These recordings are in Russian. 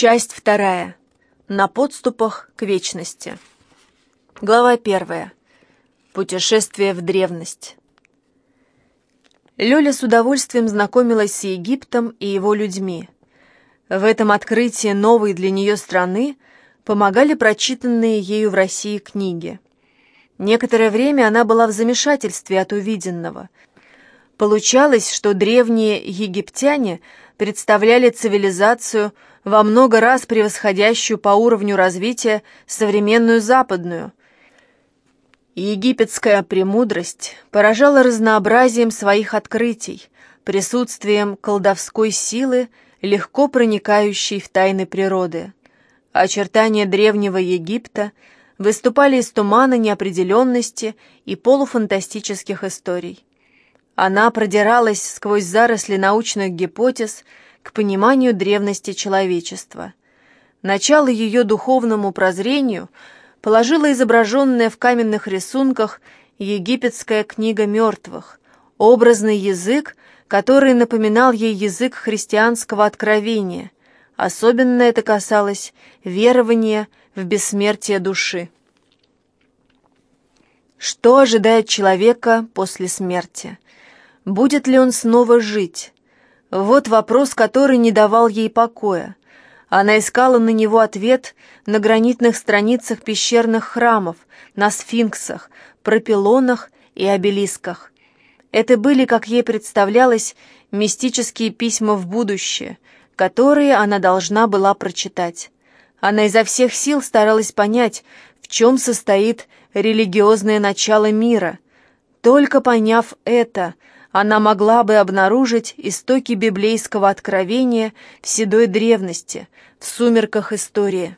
Часть вторая. На подступах к вечности. Глава первая. Путешествие в древность. Лёля с удовольствием знакомилась с Египтом и его людьми. В этом открытии новой для нее страны помогали прочитанные ею в России книги. Некоторое время она была в замешательстве от увиденного. Получалось, что древние египтяне представляли цивилизацию – во много раз превосходящую по уровню развития современную западную. Египетская премудрость поражала разнообразием своих открытий, присутствием колдовской силы, легко проникающей в тайны природы. Очертания древнего Египта выступали из тумана неопределенности и полуфантастических историй. Она продиралась сквозь заросли научных гипотез, к пониманию древности человечества. Начало ее духовному прозрению положила изображенная в каменных рисунках египетская книга мертвых, образный язык, который напоминал ей язык христианского откровения. Особенно это касалось верования в бессмертие души. Что ожидает человека после смерти? Будет ли он снова жить? Вот вопрос, который не давал ей покоя. Она искала на него ответ на гранитных страницах пещерных храмов, на сфинксах, пропилонах и обелисках. Это были, как ей представлялось, мистические письма в будущее, которые она должна была прочитать. Она изо всех сил старалась понять, в чем состоит религиозное начало мира. Только поняв это, она могла бы обнаружить истоки библейского откровения в седой древности, в сумерках истории.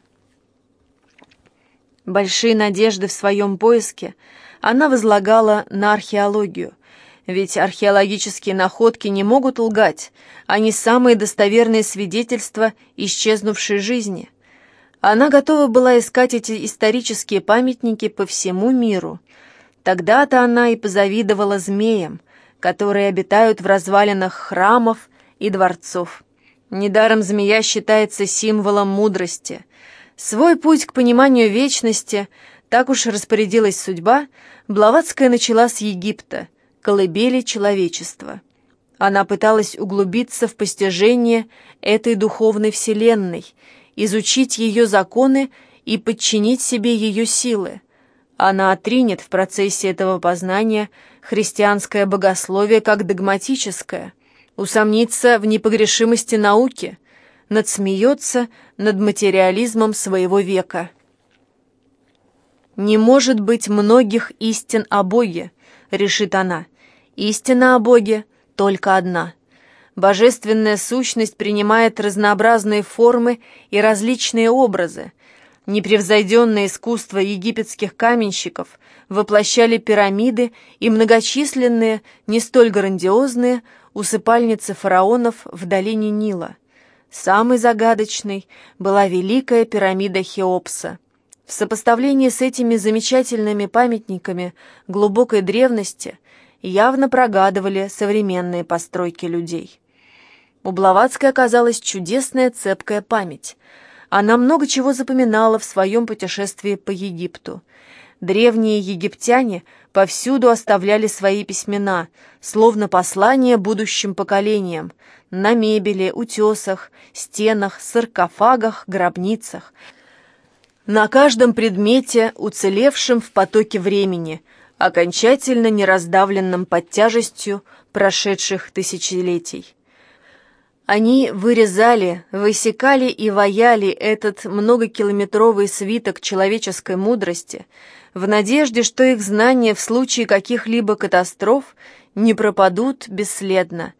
Большие надежды в своем поиске она возлагала на археологию, ведь археологические находки не могут лгать, они самые достоверные свидетельства исчезнувшей жизни. Она готова была искать эти исторические памятники по всему миру. Тогда-то она и позавидовала змеям, которые обитают в развалинах храмов и дворцов. Недаром змея считается символом мудрости. Свой путь к пониманию вечности, так уж распорядилась судьба, Блаватская начала с Египта, колыбели человечества. Она пыталась углубиться в постижение этой духовной вселенной, изучить ее законы и подчинить себе ее силы. Она отринет в процессе этого познания – христианское богословие как догматическое, усомнится в непогрешимости науки, надсмеется над материализмом своего века. «Не может быть многих истин о Боге», — решит она. «Истина о Боге только одна». Божественная сущность принимает разнообразные формы и различные образы, Непревзойденное искусство египетских каменщиков воплощали пирамиды и многочисленные, не столь грандиозные, усыпальницы фараонов в долине Нила. Самой загадочной была Великая пирамида Хеопса. В сопоставлении с этими замечательными памятниками глубокой древности явно прогадывали современные постройки людей. У Блаватской оказалась чудесная цепкая память – она много чего запоминала в своем путешествии по Египту. Древние египтяне повсюду оставляли свои письмена, словно послания будущим поколениям, на мебели, утесах, стенах, саркофагах, гробницах. На каждом предмете, уцелевшем в потоке времени, окончательно не раздавленном под тяжестью прошедших тысячелетий. Они вырезали, высекали и ваяли этот многокилометровый свиток человеческой мудрости в надежде, что их знания в случае каких-либо катастроф не пропадут бесследно,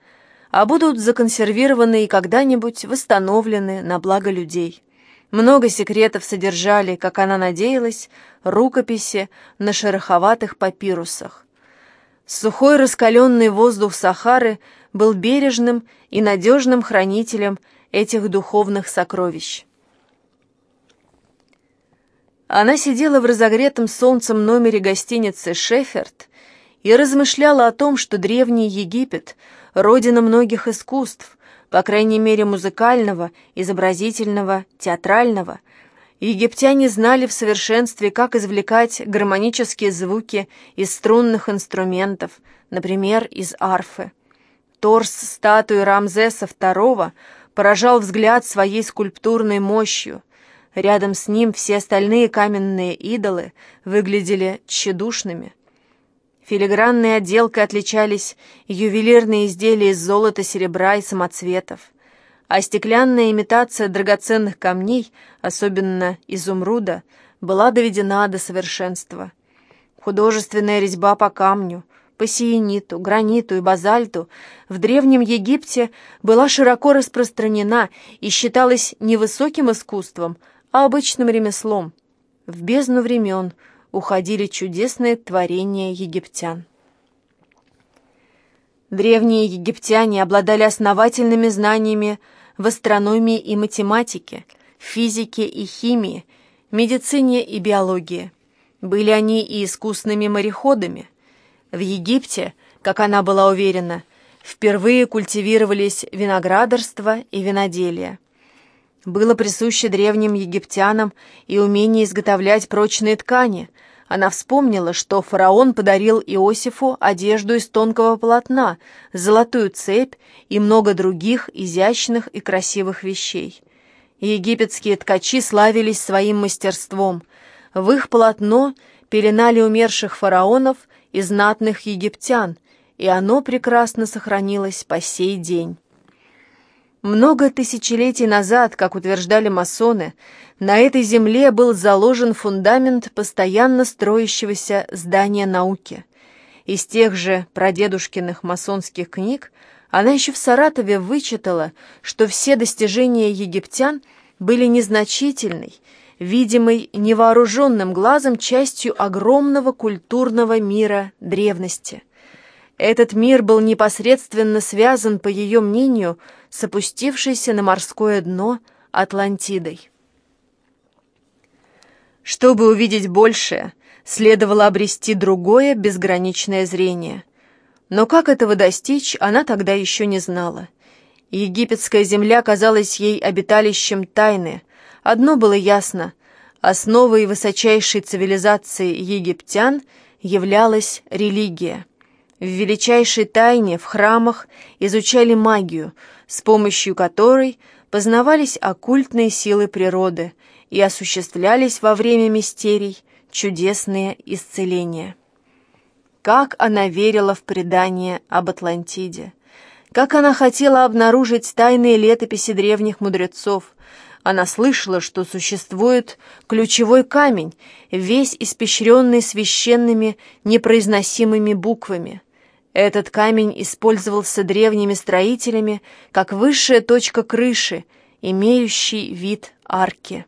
а будут законсервированы и когда-нибудь восстановлены на благо людей. Много секретов содержали, как она надеялась, рукописи на шероховатых папирусах. Сухой раскаленный воздух Сахары – был бережным и надежным хранителем этих духовных сокровищ. Она сидела в разогретом солнцем номере гостиницы «Шеферд» и размышляла о том, что древний Египет, родина многих искусств, по крайней мере музыкального, изобразительного, театрального. Египтяне знали в совершенстве, как извлекать гармонические звуки из струнных инструментов, например, из арфы. Торс статуи Рамзеса II поражал взгляд своей скульптурной мощью. Рядом с ним все остальные каменные идолы выглядели тщедушными – Филигранной отделкой отличались ювелирные изделия из золота, серебра и самоцветов, а стеклянная имитация драгоценных камней, особенно изумруда, была доведена до совершенства. Художественная резьба по камню, по сиениту, граниту и базальту в Древнем Египте была широко распространена и считалась не высоким искусством, а обычным ремеслом. В бездну времен – уходили чудесные творения египтян. Древние египтяне обладали основательными знаниями в астрономии и математике, физике и химии, медицине и биологии. Были они и искусными мореходами. В Египте, как она была уверена, впервые культивировались виноградарство и виноделие. Было присуще древним египтянам и умение изготовлять прочные ткани. Она вспомнила, что фараон подарил Иосифу одежду из тонкого полотна, золотую цепь и много других изящных и красивых вещей. Египетские ткачи славились своим мастерством. В их полотно пеленали умерших фараонов и знатных египтян, и оно прекрасно сохранилось по сей день. Много тысячелетий назад, как утверждали масоны, на этой земле был заложен фундамент постоянно строящегося здания науки. Из тех же прадедушкиных масонских книг она еще в Саратове вычитала, что все достижения египтян были незначительной, видимой невооруженным глазом частью огромного культурного мира древности – этот мир был непосредственно связан, по ее мнению, с опустившейся на морское дно Атлантидой. Чтобы увидеть большее, следовало обрести другое безграничное зрение. Но как этого достичь, она тогда еще не знала. Египетская земля казалась ей обиталищем тайны. Одно было ясно — основой высочайшей цивилизации египтян являлась религия — в величайшей тайне в храмах изучали магию, с помощью которой познавались оккультные силы природы и осуществлялись во время мистерий чудесные исцеления. Как она верила в предание об Атлантиде! Как она хотела обнаружить тайные летописи древних мудрецов! Она слышала, что существует ключевой камень, весь испещренный священными непроизносимыми буквами — этот камень использовался древними строителями как высшая точка крыши, имеющий вид арки.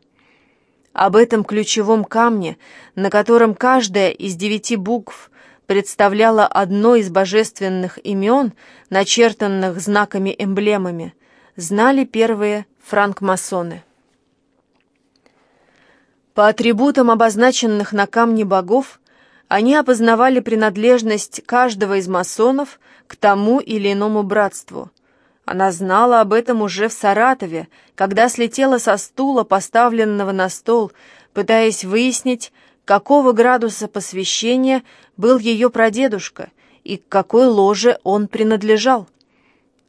Об этом ключевом камне, на котором каждая из девяти букв представляла одно из божественных имен, начертанных знаками-эмблемами, знали первые франкмасоны. По атрибутам обозначенных на камне богов они опознавали принадлежность каждого из масонов к тому или иному братству. Она знала об этом уже в Саратове, когда слетела со стула, поставленного на стол, пытаясь выяснить, какого градуса посвящения был ее прадедушка и к какой ложе он принадлежал.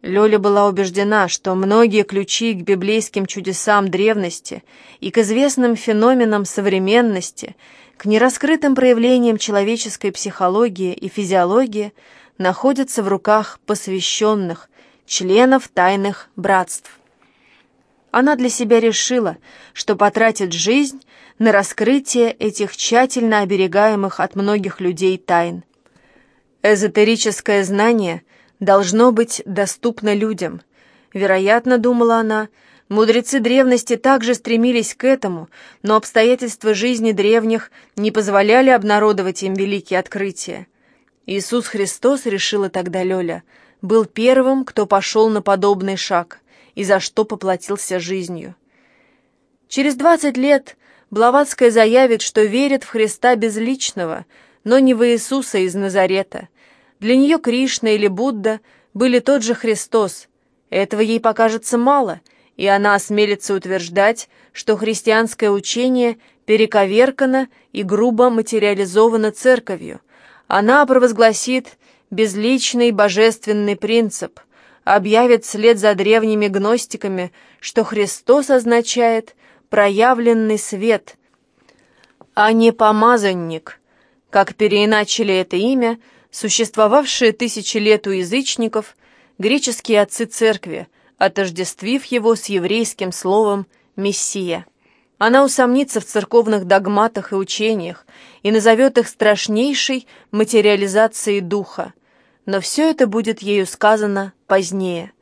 Лёля была убеждена, что многие ключи к библейским чудесам древности и к известным феноменам современности – к нераскрытым проявлениям человеческой психологии и физиологии находятся в руках посвященных, членов тайных братств. Она для себя решила, что потратит жизнь на раскрытие этих тщательно оберегаемых от многих людей тайн. Эзотерическое знание должно быть доступно людям. Вероятно, думала она, Мудрецы древности также стремились к этому, но обстоятельства жизни древних не позволяли обнародовать им великие открытия. Иисус Христос, решила тогда Лёля, был первым, кто пошел на подобный шаг и за что поплатился жизнью. Через двадцать лет Блаватская заявит, что верит в Христа безличного, но не в Иисуса из Назарета. Для нее Кришна или Будда были тот же Христос – Этого ей покажется мало, и она осмелится утверждать, что христианское учение перековеркано и грубо материализовано церковью. Она провозгласит безличный божественный принцип, объявит вслед за древними гностиками, что Христос означает проявленный свет, а не помазанник, как переиначили это имя, существовавшее тысячи лет у язычников, греческие отцы церкви, отождествив его с еврейским словом «мессия». Она усомнится в церковных догматах и учениях и назовет их страшнейшей материализацией духа. Но все это будет ею сказано позднее.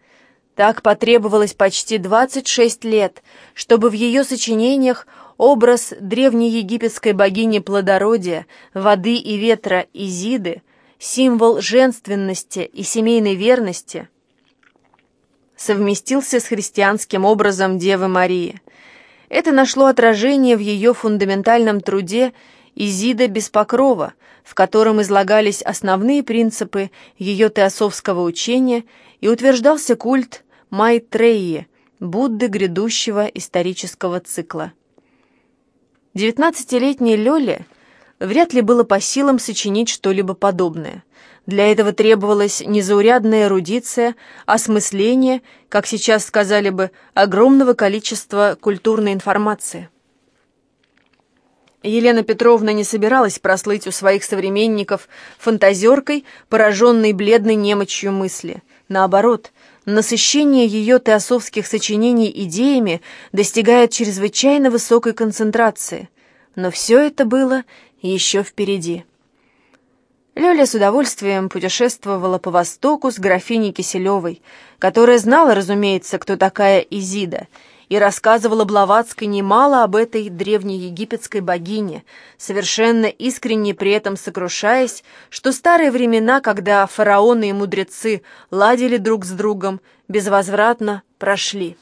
Так потребовалось почти 26 лет, чтобы в ее сочинениях образ древнеегипетской богини плодородия, воды и ветра Изиды, символ женственности и семейной верности, совместился с христианским образом Девы Марии. Это нашло отражение в ее фундаментальном труде «Изида без покрова», в котором излагались основные принципы ее теософского учения и утверждался культ Майтреи, Будды грядущего исторического цикла. Девятнадцатилетней Лёле вряд ли было по силам сочинить что-либо подобное. Для этого требовалась незаурядная эрудиция, осмысление, как сейчас сказали бы, огромного количества культурной информации. Елена Петровна не собиралась прослыть у своих современников фантазеркой, пораженной бледной немочью мысли. Наоборот, насыщение ее теософских сочинений идеями достигает чрезвычайно высокой концентрации. Но все это было еще впереди. Лёля с удовольствием путешествовала по Востоку с графиней Киселевой, которая знала, разумеется, кто такая Изида — и рассказывала Блаватской немало об этой древнеегипетской богине, совершенно искренне при этом сокрушаясь, что старые времена, когда фараоны и мудрецы ладили друг с другом, безвозвратно прошли.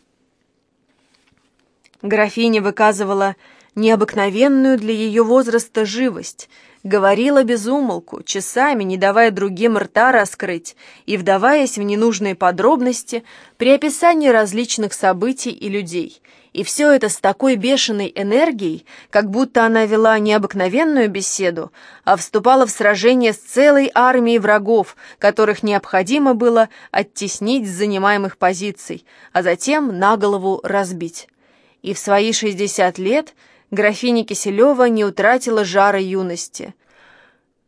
Графиня выказывала необыкновенную для ее возраста живость – говорила без умолку, часами не давая другим рта раскрыть и вдаваясь в ненужные подробности при описании различных событий и людей. И все это с такой бешеной энергией, как будто она вела не обыкновенную беседу, а вступала в сражение с целой армией врагов, которых необходимо было оттеснить с занимаемых позиций, а затем на голову разбить. И в свои 60 лет – графиня Киселева не утратила жара юности.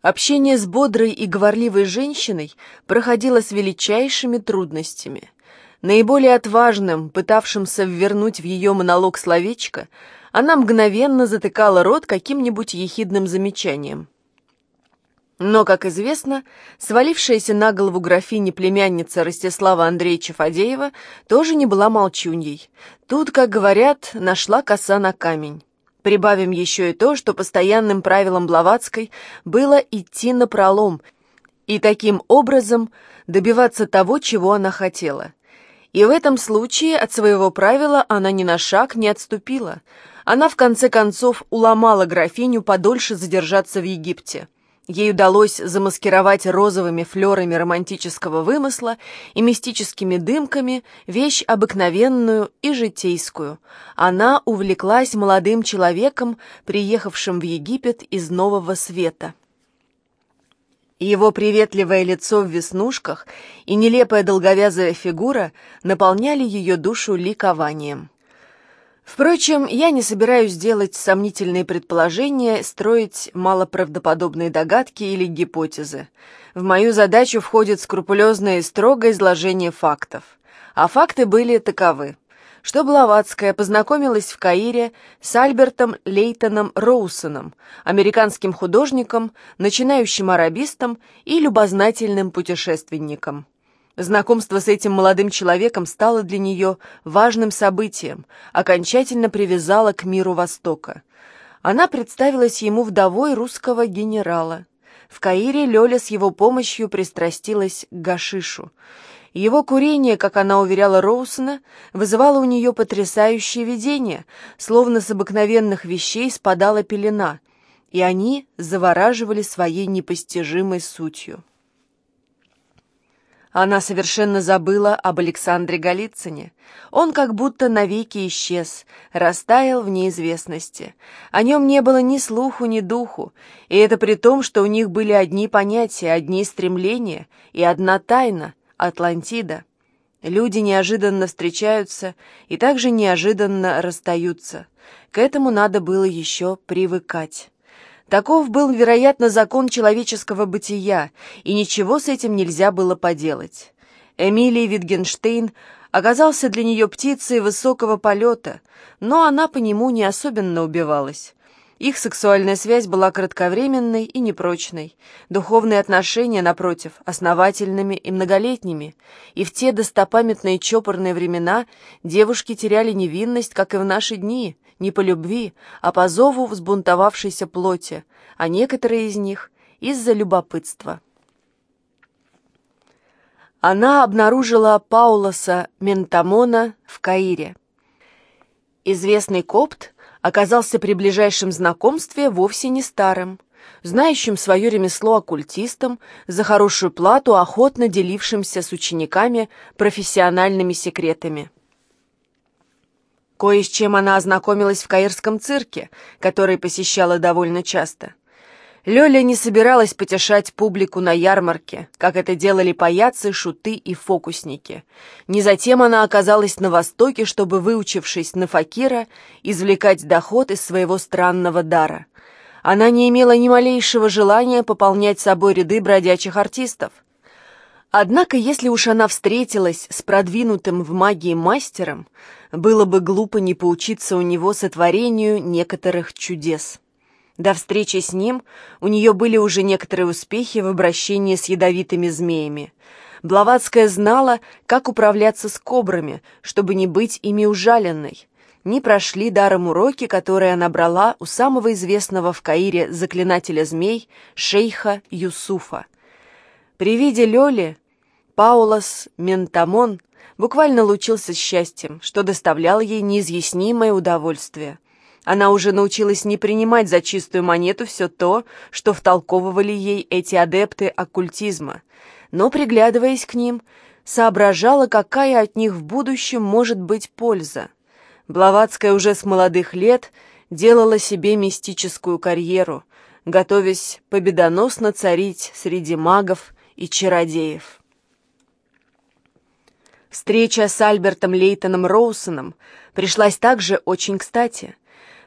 Общение с бодрой и говорливой женщиной проходило с величайшими трудностями. Наиболее отважным, пытавшимся ввернуть в ее монолог словечко, она мгновенно затыкала рот каким-нибудь ехидным замечанием. Но, как известно, свалившаяся на голову графини племянница Ростислава Андреевича Фадеева тоже не была молчуньей. Тут, как говорят, нашла коса на камень. Прибавим еще и то, что постоянным правилом Блаватской было идти на пролом и таким образом добиваться того, чего она хотела. И в этом случае от своего правила она ни на шаг не отступила. Она в конце концов уломала графиню подольше задержаться в Египте. Ей удалось замаскировать розовыми флерами романтического вымысла и мистическими дымками вещь обыкновенную и житейскую. Она увлеклась молодым человеком, приехавшим в Египет из Нового Света. Его приветливое лицо в веснушках и нелепая долговязая фигура наполняли ее душу ликованием. Впрочем, я не собираюсь делать сомнительные предположения, строить малоправдоподобные догадки или гипотезы. В мою задачу входит скрупулезное и строгое изложение фактов. А факты были таковы что Блаватская познакомилась в Каире с Альбертом Лейтоном Роусоном, американским художником, начинающим арабистом и любознательным путешественником. Знакомство с этим молодым человеком стало для нее важным событием, окончательно привязало к миру Востока. Она представилась ему вдовой русского генерала. В Каире Лёля с его помощью пристрастилась к гашишу. Его курение, как она уверяла Роусона, вызывало у нее потрясающее видение, словно с обыкновенных вещей спадала пелена, и они завораживали своей непостижимой сутью. Она совершенно забыла об Александре Голицыне. Он как будто навеки исчез, растаял в неизвестности. О нем не было ни слуху, ни духу, и это при том, что у них были одни понятия, одни стремления и одна тайна — Атлантида. Люди неожиданно встречаются и также неожиданно расстаются. К этому надо было еще привыкать. Таков был, вероятно, закон человеческого бытия, и ничего с этим нельзя было поделать. Эмилия Витгенштейн оказался для нее птицей высокого полета, но она по нему не особенно убивалась. Их сексуальная связь была кратковременной и непрочной, духовные отношения, напротив, основательными и многолетними, и в те достопамятные чопорные времена девушки теряли невинность, как и в наши дни, не по любви, а по зову взбунтовавшейся плоти, а некоторые из них из-за любопытства. Она обнаружила Паулоса Ментамона в Каире. Известный копт оказался при ближайшем знакомстве вовсе не старым, знающим свое ремесло оккультистом, за хорошую плату охотно делившимся с учениками профессиональными секретами. Кое с чем она ознакомилась в Каирском цирке, который посещала довольно часто. Лёля не собиралась потешать публику на ярмарке, как это делали паяцы, шуты и фокусники. Не затем она оказалась на Востоке, чтобы, выучившись на факира, извлекать доход из своего странного дара. Она не имела ни малейшего желания пополнять собой ряды бродячих артистов. Однако, если уж она встретилась с продвинутым в магии мастером, было бы глупо не поучиться у него сотворению некоторых чудес. До встречи с ним у нее были уже некоторые успехи в обращении с ядовитыми змеями. Блаватская знала, как управляться с кобрами, чтобы не быть ими ужаленной. Не прошли даром уроки, которые она брала у самого известного в Каире заклинателя змей, шейха Юсуфа. При виде Лёли Паулос Ментамон буквально лучился счастьем, что доставляло ей неизъяснимое удовольствие. Она уже научилась не принимать за чистую монету все то, что втолковывали ей эти адепты оккультизма, но, приглядываясь к ним, соображала, какая от них в будущем может быть польза. Блаватская уже с молодых лет делала себе мистическую карьеру, готовясь победоносно царить среди магов и чародеев. Встреча с Альбертом Лейтоном Роусоном пришлась также очень кстати –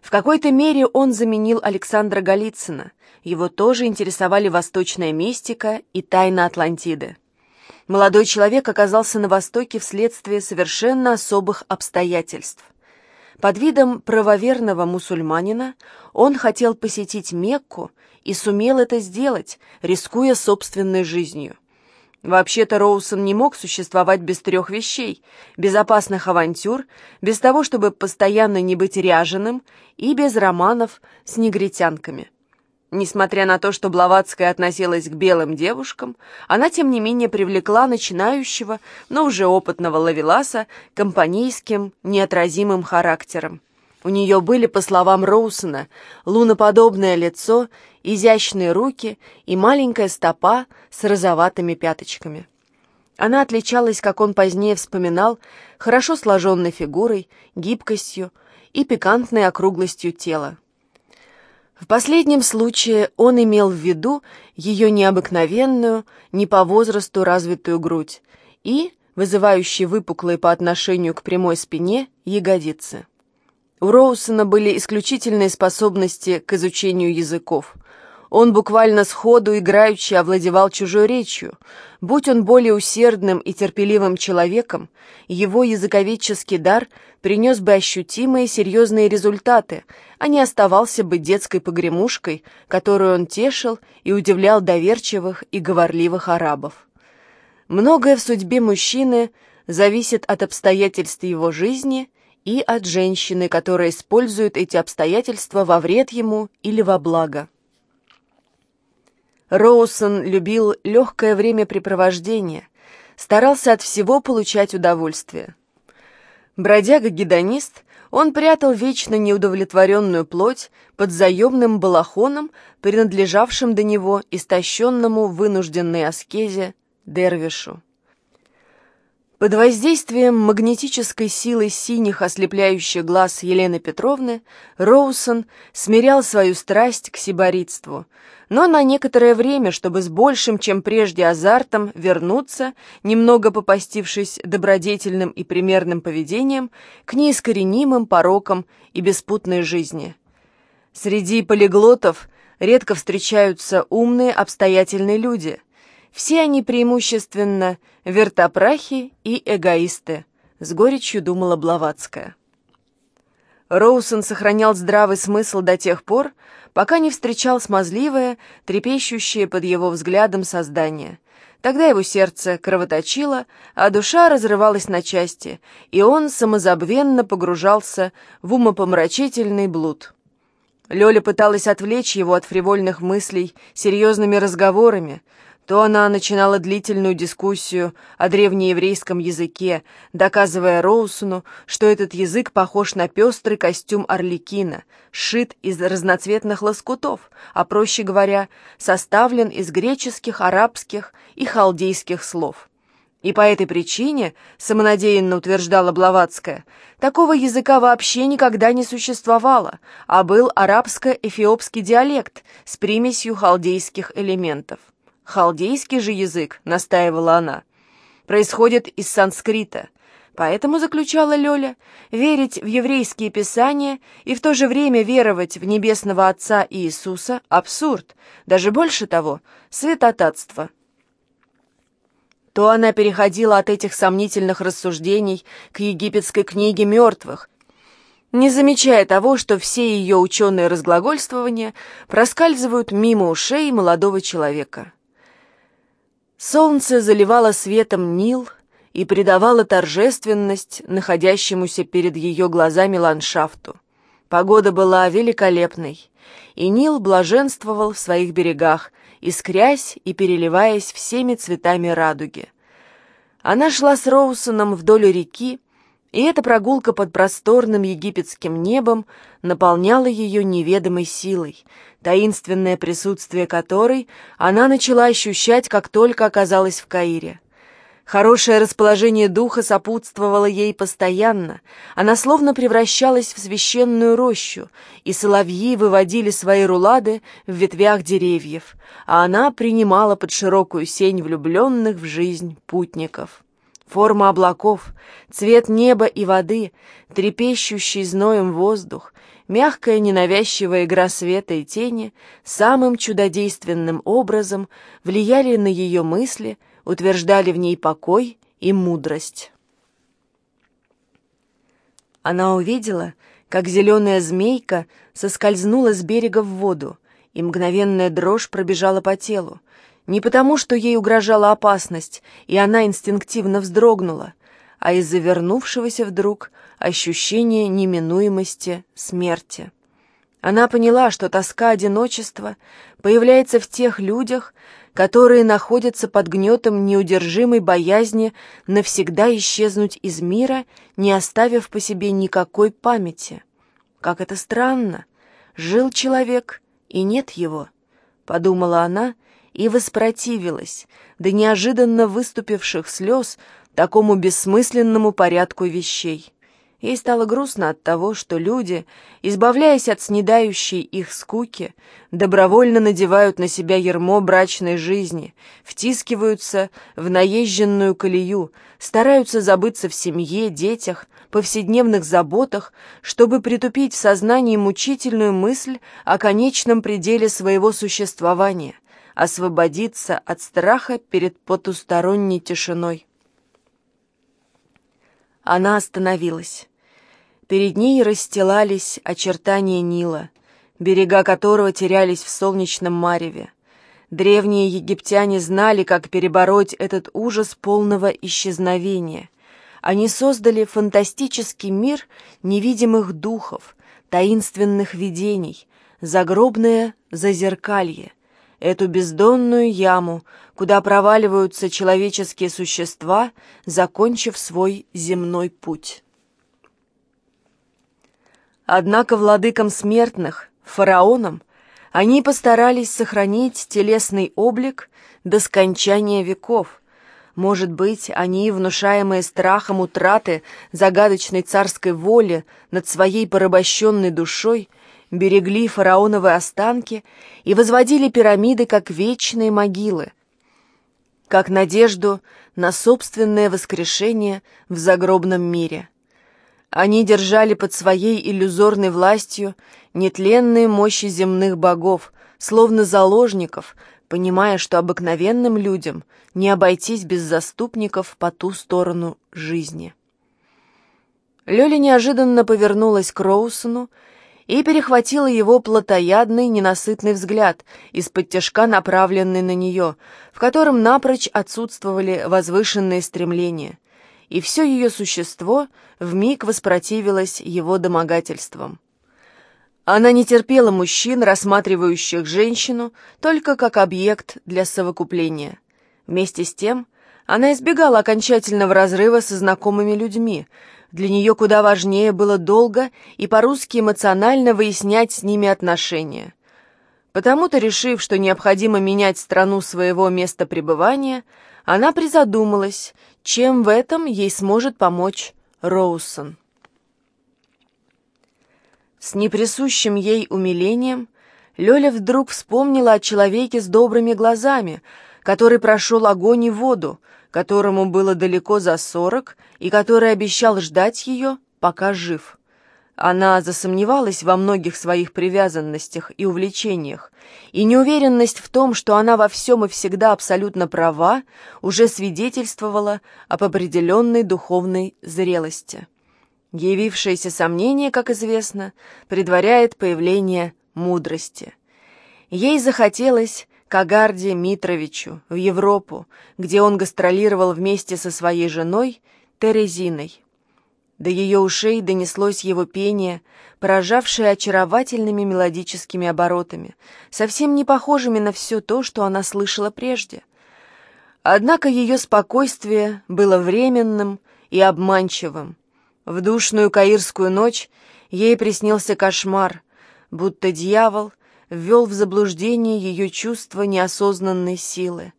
в какой-то мере он заменил Александра Голицына. Его тоже интересовали восточная мистика и тайна Атлантиды. Молодой человек оказался на Востоке вследствие совершенно особых обстоятельств. Под видом правоверного мусульманина он хотел посетить Мекку и сумел это сделать, рискуя собственной жизнью. Вообще-то Роусон не мог существовать без трех вещей – безопасных авантюр, без того, чтобы постоянно не быть ряженым, и без романов с негритянками. Несмотря на то, что Блаватская относилась к белым девушкам, она, тем не менее, привлекла начинающего, но уже опытного лавеласа компанейским, неотразимым характером. У нее были, по словам Роусона, луноподобное лицо, изящные руки и маленькая стопа с розоватыми пяточками. Она отличалась, как он позднее вспоминал, хорошо сложенной фигурой, гибкостью и пикантной округлостью тела. В последнем случае он имел в виду ее необыкновенную, не по возрасту развитую грудь и, вызывающие выпуклые по отношению к прямой спине, ягодицы. У Роусона были исключительные способности к изучению языков. Он буквально сходу играючи овладевал чужой речью. Будь он более усердным и терпеливым человеком, его языковедческий дар принес бы ощутимые серьезные результаты, а не оставался бы детской погремушкой, которую он тешил и удивлял доверчивых и говорливых арабов. Многое в судьбе мужчины зависит от обстоятельств его жизни и от женщины, которая использует эти обстоятельства во вред ему или во благо. Роусон любил легкое времяпрепровождение, старался от всего получать удовольствие. Бродяга-гедонист, он прятал вечно неудовлетворенную плоть под заемным балахоном, принадлежавшим до него истощенному вынужденной аскезе Дервишу. Под воздействием магнетической силы синих ослепляющих глаз Елены Петровны Роусон смирял свою страсть к сиборитству, но на некоторое время, чтобы с большим, чем прежде, азартом вернуться, немного попастившись добродетельным и примерным поведением, к неискоренимым порокам и беспутной жизни. Среди полиглотов редко встречаются умные, обстоятельные люди – все они преимущественно вертопрахи и эгоисты, с горечью думала Блаватская. Роусон сохранял здравый смысл до тех пор, пока не встречал смазливое, трепещущее под его взглядом создание. Тогда его сердце кровоточило, а душа разрывалась на части, и он самозабвенно погружался в умопомрачительный блуд. Лёля пыталась отвлечь его от фривольных мыслей серьезными разговорами, то она начинала длительную дискуссию о древнееврейском языке, доказывая Роусону, что этот язык похож на пестрый костюм орликина, сшит из разноцветных лоскутов, а, проще говоря, составлен из греческих, арабских и халдейских слов. И по этой причине, самонадеянно утверждала Блаватская, такого языка вообще никогда не существовало, а был арабско-эфиопский диалект с примесью халдейских элементов. Халдейский же язык, настаивала она, происходит из санскрита. Поэтому, заключала Лёля, верить в еврейские писания и в то же время веровать в небесного Отца Иисуса – абсурд, даже больше того – святотатство. То она переходила от этих сомнительных рассуждений к египетской книге мертвых, не замечая того, что все ее ученые разглагольствования проскальзывают мимо ушей молодого человека. Солнце заливало светом Нил и придавало торжественность находящемуся перед ее глазами ландшафту. Погода была великолепной, и Нил блаженствовал в своих берегах, искрясь и переливаясь всеми цветами радуги. Она шла с Роусоном вдоль реки, и эта прогулка под просторным египетским небом наполняла ее неведомой силой, таинственное присутствие которой она начала ощущать, как только оказалась в Каире. Хорошее расположение духа сопутствовало ей постоянно, она словно превращалась в священную рощу, и соловьи выводили свои рулады в ветвях деревьев, а она принимала под широкую сень влюбленных в жизнь путников. Форма облаков, цвет неба и воды, трепещущий зноем воздух, мягкая ненавязчивая игра света и тени самым чудодейственным образом влияли на ее мысли, утверждали в ней покой и мудрость. Она увидела, как зеленая змейка соскользнула с берега в воду, и мгновенная дрожь пробежала по телу. Не потому, что ей угрожала опасность, и она инстинктивно вздрогнула, а из-за вернувшегося вдруг ощущения неминуемости смерти. Она поняла, что тоска одиночества появляется в тех людях, которые находятся под гнетом неудержимой боязни навсегда исчезнуть из мира, не оставив по себе никакой памяти. Как это странно! Жил человек, и нет его, — подумала она, и воспротивилась до неожиданно выступивших слез такому бессмысленному порядку вещей. Ей стало грустно от того, что люди, избавляясь от снедающей их скуки, добровольно надевают на себя ермо брачной жизни, втискиваются в наезженную колею, стараются забыться в семье, детях, повседневных заботах, чтобы притупить в сознании мучительную мысль о конечном пределе своего существования, освободиться от страха перед потусторонней тишиной. Она остановилась. Перед ней расстилались очертания Нила, берега которого терялись в солнечном мареве. Древние египтяне знали, как перебороть этот ужас полного исчезновения. Они создали фантастический мир невидимых духов, таинственных видений, загробное зазеркалье — эту бездонную яму, куда проваливаются человеческие существа, закончив свой земной путь. Однако владыкам смертных, фараонам, они постарались сохранить телесный облик до скончания веков, Может быть, они, внушаемые страхом утраты загадочной царской воли над своей порабощенной душой, берегли фараоновы останки и возводили пирамиды как вечные могилы, как надежду на собственное воскрешение в загробном мире. Они держали под своей иллюзорной властью нетленные мощи земных богов, словно заложников, понимая, что обыкновенным людям не обойтись без заступников по ту сторону жизни. Лёля неожиданно повернулась к Роусону и перехватила его плотоядный, ненасытный взгляд, из-под тяжка направленный на нее, в котором напрочь отсутствовали возвышенные стремления, и все ее существо вмиг воспротивилось его домогательствам. Она не терпела мужчин, рассматривающих женщину только как объект для совокупления. Вместе с тем она избегала окончательного разрыва со знакомыми людьми. Для нее куда важнее было долго и по-русски эмоционально выяснять с ними отношения. Потому-то, решив, что необходимо менять страну своего места пребывания, она призадумалась, чем в этом ей сможет помочь Роусон. С неприсущим ей умилением Лёля вдруг вспомнила о человеке с добрыми глазами, который прошел огонь и воду, которому было далеко за сорок и который обещал ждать ее, пока жив. Она засомневалась во многих своих привязанностях и увлечениях, и неуверенность в том, что она во всем и всегда абсолютно права, уже свидетельствовала об определенной духовной зрелости. Явившееся сомнение, как известно, предваряет появление мудрости. Ей захотелось к Агарде Митровичу в Европу, где он гастролировал вместе со своей женой Терезиной. До ее ушей донеслось его пение, поражавшее очаровательными мелодическими оборотами, совсем не похожими на все то, что она слышала прежде. Однако ее спокойствие было временным и обманчивым. В душную каирскую ночь ей приснился кошмар, будто дьявол ввел в заблуждение ее чувство неосознанной силы.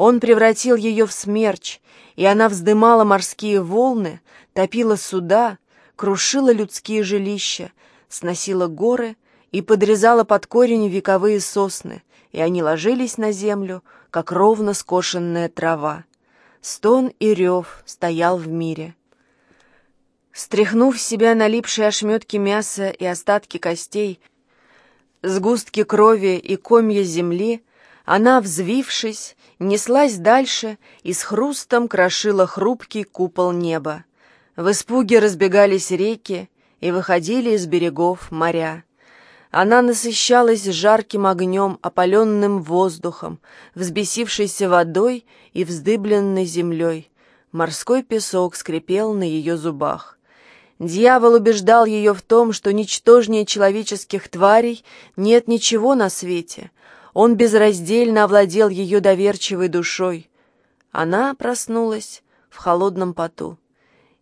Он превратил ее в смерч, и она вздымала морские волны, топила суда, крушила людские жилища, сносила горы и подрезала под корень вековые сосны, и они ложились на землю, как ровно скошенная трава. Стон и рев стоял в мире — Стряхнув себя налипшие ошметки мяса и остатки костей, сгустки крови и комья земли, она, взвившись, неслась дальше и с хрустом крошила хрупкий купол неба. В испуге разбегались реки и выходили из берегов моря. Она насыщалась жарким огнем, опаленным воздухом, взбесившейся водой и вздыбленной землей. Морской песок скрипел на ее зубах. Дьявол убеждал ее в том, что ничтожнее человеческих тварей нет ничего на свете. Он безраздельно овладел ее доверчивой душой. Она проснулась в холодном поту.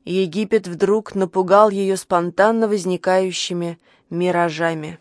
Египет вдруг напугал ее спонтанно возникающими миражами.